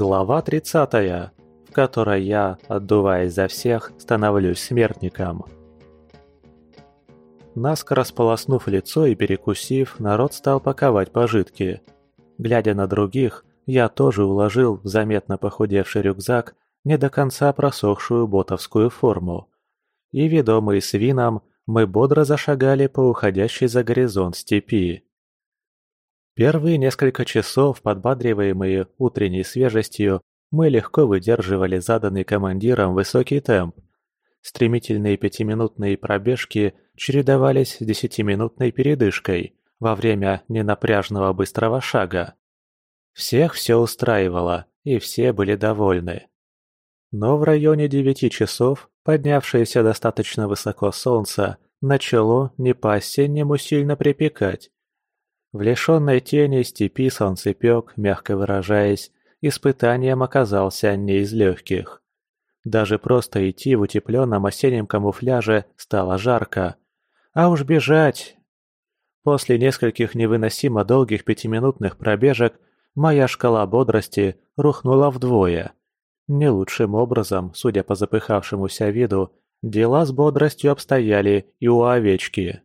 Глава 30, в которой я, отдуваясь за всех, становлюсь смертником. Наскоро сполоснув лицо и перекусив, народ стал паковать пожитки. Глядя на других, я тоже уложил в заметно похудевший рюкзак не до конца просохшую ботовскую форму. И, ведомые свином, мы бодро зашагали по уходящей за горизонт степи. Первые несколько часов, подбадриваемые утренней свежестью, мы легко выдерживали заданный командиром высокий темп. Стремительные пятиминутные пробежки чередовались с десятиминутной передышкой во время ненапряжного быстрого шага. Всех все устраивало, и все были довольны. Но в районе девяти часов, поднявшееся достаточно высоко солнце, начало не по-осеннему сильно припекать, в лишенной тени степи солнцепек, мягко выражаясь, испытанием оказался не из легких. Даже просто идти в утепленном осеннем камуфляже стало жарко. А уж бежать... После нескольких невыносимо долгих пятиминутных пробежек моя шкала бодрости рухнула вдвое. Не лучшим образом, судя по запыхавшемуся виду, дела с бодростью обстояли и у овечки.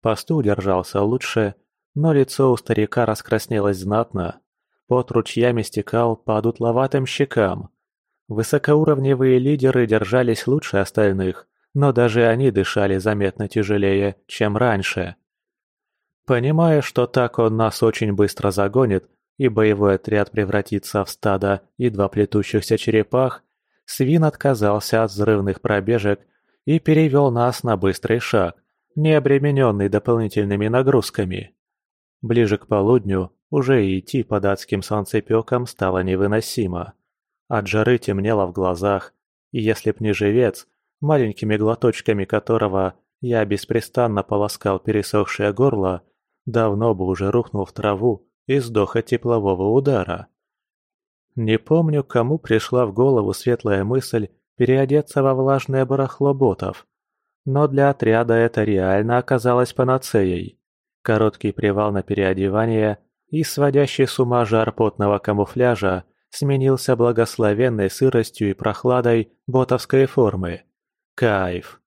Посту держался лучше, но лицо у старика раскраснелось знатно. Пот ручьями стекал по одутловатым щекам. Высокоуровневые лидеры держались лучше остальных, но даже они дышали заметно тяжелее, чем раньше. Понимая, что так он нас очень быстро загонит, и боевой отряд превратится в стадо едва плетущихся черепах, Свин отказался от взрывных пробежек и перевел нас на быстрый шаг, не обремененный дополнительными нагрузками. Ближе к полудню уже идти под адским солнцепеком стало невыносимо. От жары темнело в глазах, и если б не живец, маленькими глоточками которого я беспрестанно полоскал пересохшее горло, давно бы уже рухнул в траву и сдох от теплового удара. Не помню, кому пришла в голову светлая мысль переодеться во влажное барахло ботов, но для отряда это реально оказалось панацеей. Короткий привал на переодевание и сводящий с ума жар потного камуфляжа сменился благословенной сыростью и прохладой ботовской формы. Кайф!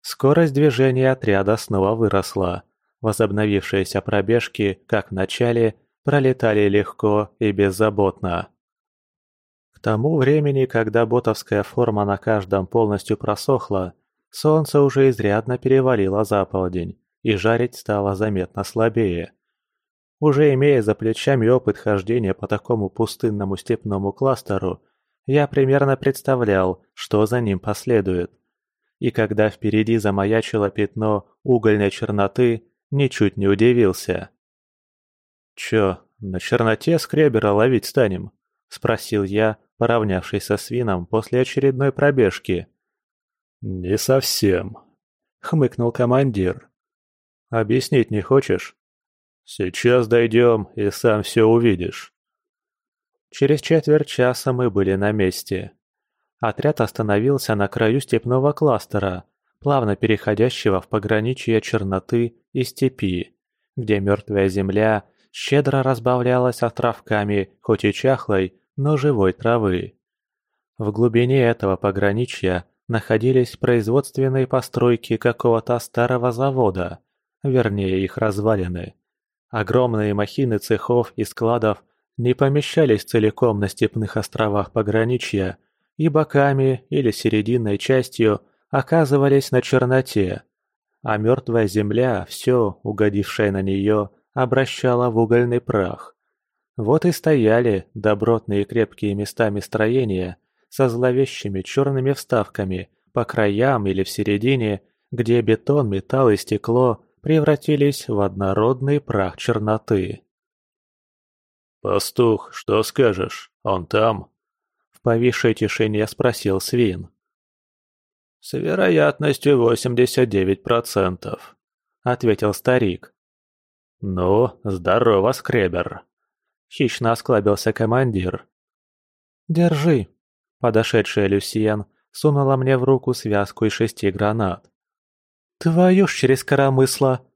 Скорость движения отряда снова выросла. Возобновившиеся пробежки, как в начале, пролетали легко и беззаботно. К тому времени, когда ботовская форма на каждом полностью просохла, солнце уже изрядно перевалило за полдень, и жарить стало заметно слабее. Уже имея за плечами опыт хождения по такому пустынному степному кластеру, я примерно представлял, что за ним последует. И когда впереди замаячило пятно угольной черноты, ничуть не удивился. «Чё, на черноте скребера ловить станем?» – спросил я, поравнявшись со свином после очередной пробежки. «Не совсем», – хмыкнул командир. Объяснить не хочешь? Сейчас дойдем, и сам все увидишь. Через четверть часа мы были на месте. Отряд остановился на краю степного кластера, плавно переходящего в пограничье черноты и степи, где мертвая земля щедро разбавлялась островками, хоть и чахлой, но живой травы. В глубине этого пограничья находились производственные постройки какого-то старого завода, вернее их развалины. Огромные махины цехов и складов не помещались целиком на степных островах пограничья и боками или серединной частью оказывались на черноте, а мертвая земля, все, угодившее на нее, обращала в угольный прах. Вот и стояли добротные крепкие местами строения со зловещими черными вставками по краям или в середине, где бетон, металл и стекло превратились в однородный прах черноты. «Пастух, что скажешь? Он там?» В повисшей тишине спросил свин. «С вероятностью 89%, — ответил старик. «Ну, здорово, скребер!» Хищно осклабился командир. «Держи!» Подошедшая Люсьен сунула мне в руку связку из шести гранат. «Твою ж через коромысло!»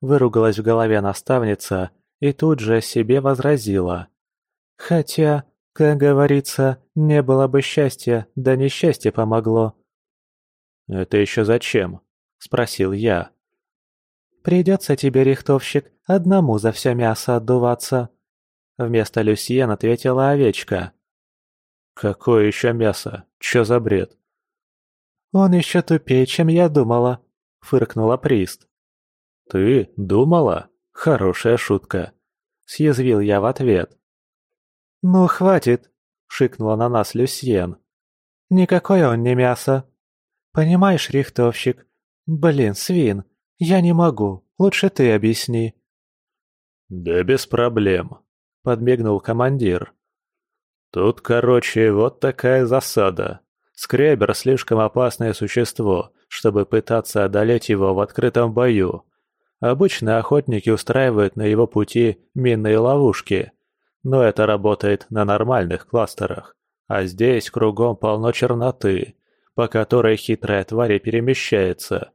Выругалась в голове наставница и тут же себе возразила. «Хотя, Как говорится, не было бы счастья, да несчастье помогло. «Это еще зачем?» – спросил я. «Придется тебе, рихтовщик, одному за все мясо отдуваться», – вместо Люсьен ответила овечка. «Какое еще мясо? Че за бред?» «Он еще тупее, чем я думала», – фыркнула Прист. «Ты думала? Хорошая шутка», – съязвил я в ответ. «Ну, хватит!» – шикнула на нас Люсьен. «Никакое он не мясо. Понимаешь, рихтовщик? Блин, свин, я не могу, лучше ты объясни». «Да без проблем», – подмигнул командир. «Тут, короче, вот такая засада. Скребер – слишком опасное существо, чтобы пытаться одолеть его в открытом бою. Обычно охотники устраивают на его пути минные ловушки – но это работает на нормальных кластерах. А здесь кругом полно черноты, по которой хитрая тварь перемещается.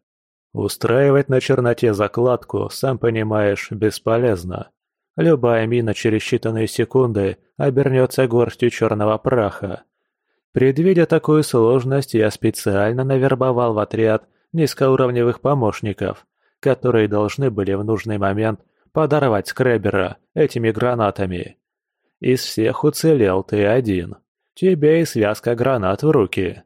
Устраивать на черноте закладку, сам понимаешь, бесполезно. Любая мина через считанные секунды обернется горстью черного праха. Предвидя такую сложность, я специально навербовал в отряд низкоуровневых помощников, которые должны были в нужный момент подорвать скребера этими гранатами. Из всех уцелел ты один. Тебе и связка гранат в руки.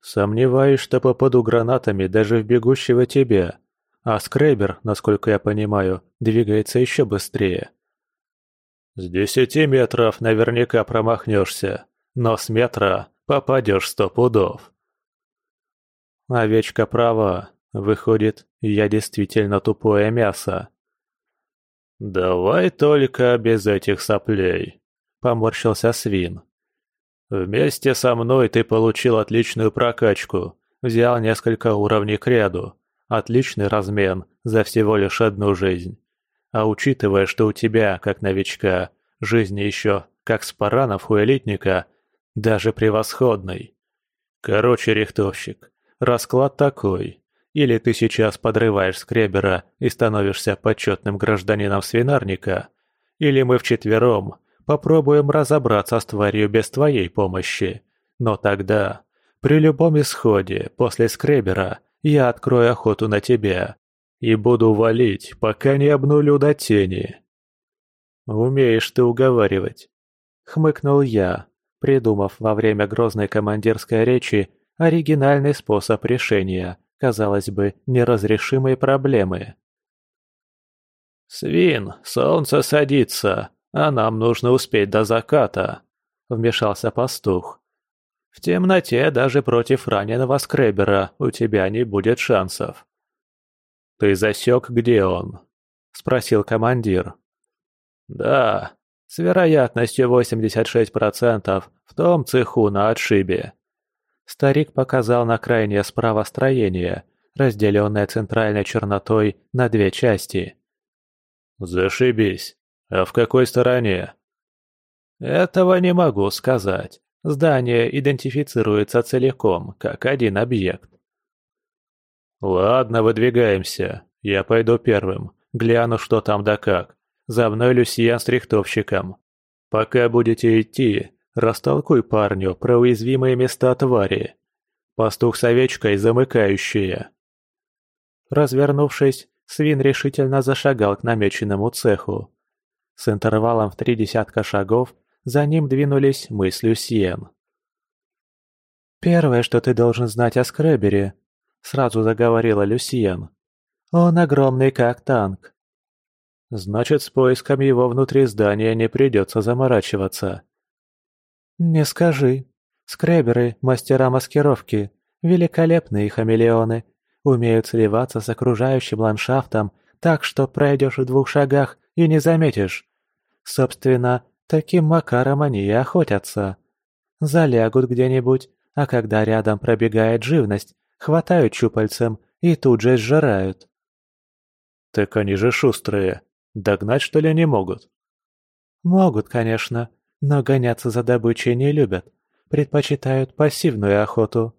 Сомневаюсь, что попаду гранатами даже в бегущего тебя. А скребер, насколько я понимаю, двигается еще быстрее. С десяти метров наверняка промахнешься, но с метра попадешь сто пудов. Овечка права. Выходит, я действительно тупое мясо. «Давай только без этих соплей», — поморщился свин. «Вместе со мной ты получил отличную прокачку, взял несколько уровней к ряду, отличный размен за всего лишь одну жизнь. А учитывая, что у тебя, как новичка, жизни еще, как спаранов у элитника, даже превосходный. Короче, рихтовщик, расклад такой. Или ты сейчас подрываешь скребера и становишься почетным гражданином свинарника, или мы вчетвером попробуем разобраться с тварью без твоей помощи. Но тогда, при любом исходе, после скребера, я открою охоту на тебя и буду валить, пока не обнулю до тени. Умеешь ты уговаривать. Хмыкнул я, придумав во время грозной командирской речи оригинальный способ решения – казалось бы, неразрешимые проблемы. «Свин, солнце садится, а нам нужно успеть до заката», — вмешался пастух. «В темноте даже против раненого скребера у тебя не будет шансов». «Ты засек, где он?» — спросил командир. «Да, с вероятностью 86% в том цеху на отшибе», Старик показал на крайнее справа строение, разделенное центральной чернотой на две части. «Зашибись! А в какой стороне?» «Этого не могу сказать. Здание идентифицируется целиком, как один объект». «Ладно, выдвигаемся. Я пойду первым. Гляну, что там да как. За мной Люсьен с рихтовщиком. Пока будете идти, Растолкуй парню про уязвимые места твари. Пастух с овечкой замыкающие. Развернувшись, свин решительно зашагал к намеченному цеху. С интервалом в три десятка шагов за ним двинулись мы с Люсьен. «Первое, что ты должен знать о Скребере», — сразу заговорила Люсьен. «Он огромный как танк». «Значит, с поиском его внутри здания не придется заморачиваться», «Не скажи. Скреберы – мастера маскировки, великолепные хамелеоны, умеют сливаться с окружающим ландшафтом так, что пройдешь в двух шагах и не заметишь. Собственно, таким макаром они и охотятся. Залягут где-нибудь, а когда рядом пробегает живность, хватают щупальцем и тут же сжирают. Так они же шустрые. Догнать, что ли, не могут? Могут, конечно, но гоняться за добычей не любят, предпочитают пассивную охоту.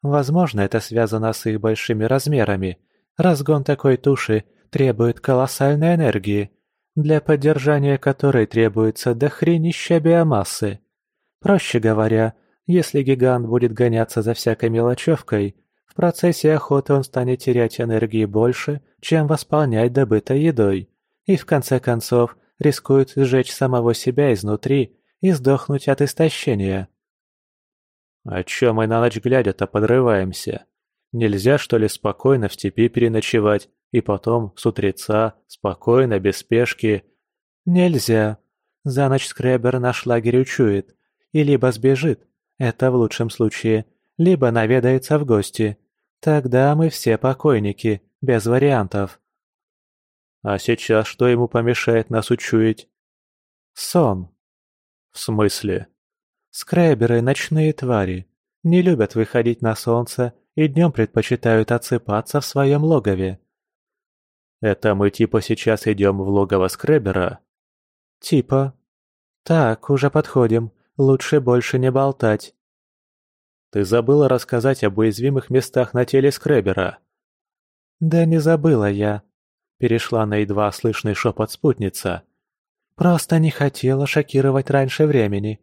Возможно, это связано с их большими размерами. Разгон такой туши требует колоссальной энергии, для поддержания которой требуется дохренища биомассы. Проще говоря, если гигант будет гоняться за всякой мелочевкой, в процессе охоты он станет терять энергии больше, чем восполнять добытой едой, и в конце концов рискует сжечь самого себя изнутри и сдохнуть от истощения. «А чё мы на ночь глядя-то подрываемся? Нельзя, что ли, спокойно в степи переночевать и потом, с утреца, спокойно, без спешки?» «Нельзя. За ночь скребер наш лагерь учует. И либо сбежит, это в лучшем случае, либо наведается в гости. Тогда мы все покойники, без вариантов». «А сейчас что ему помешает нас учуять?» «Сон». «В смысле?» Скреберы – ночные твари. Не любят выходить на солнце и днем предпочитают отсыпаться в своем логове. Это мы типа сейчас идем в логово скребера? Типа. Так, уже подходим. Лучше больше не болтать. Ты забыла рассказать об уязвимых местах на теле скребера. Да не забыла я. Перешла на едва слышный шепот спутница. Просто не хотела шокировать раньше времени.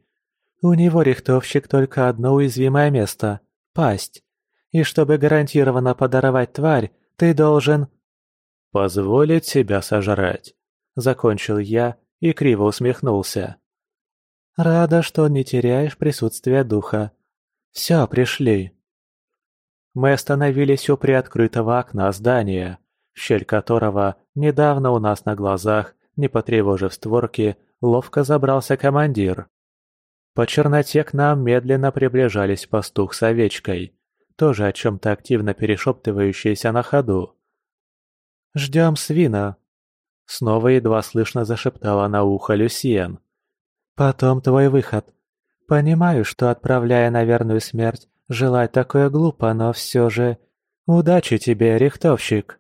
У него рихтовщик только одно уязвимое место – пасть. И чтобы гарантированно подоровать тварь, ты должен... «Позволить себя сожрать», – закончил я и криво усмехнулся. «Рада, что не теряешь присутствие духа. Все, пришли». Мы остановились у приоткрытого окна здания, щель которого недавно у нас на глазах, не потревожив створки, ловко забрался командир. По черноте к нам медленно приближались пастух с овечкой, тоже о чем-то активно перешептывающиеся на ходу. «Ждем свина», — снова едва слышно зашептала на ухо Люсиен. «Потом твой выход. Понимаю, что, отправляя на верную смерть, желать такое глупо, но все же... Удачи тебе, рихтовщик!»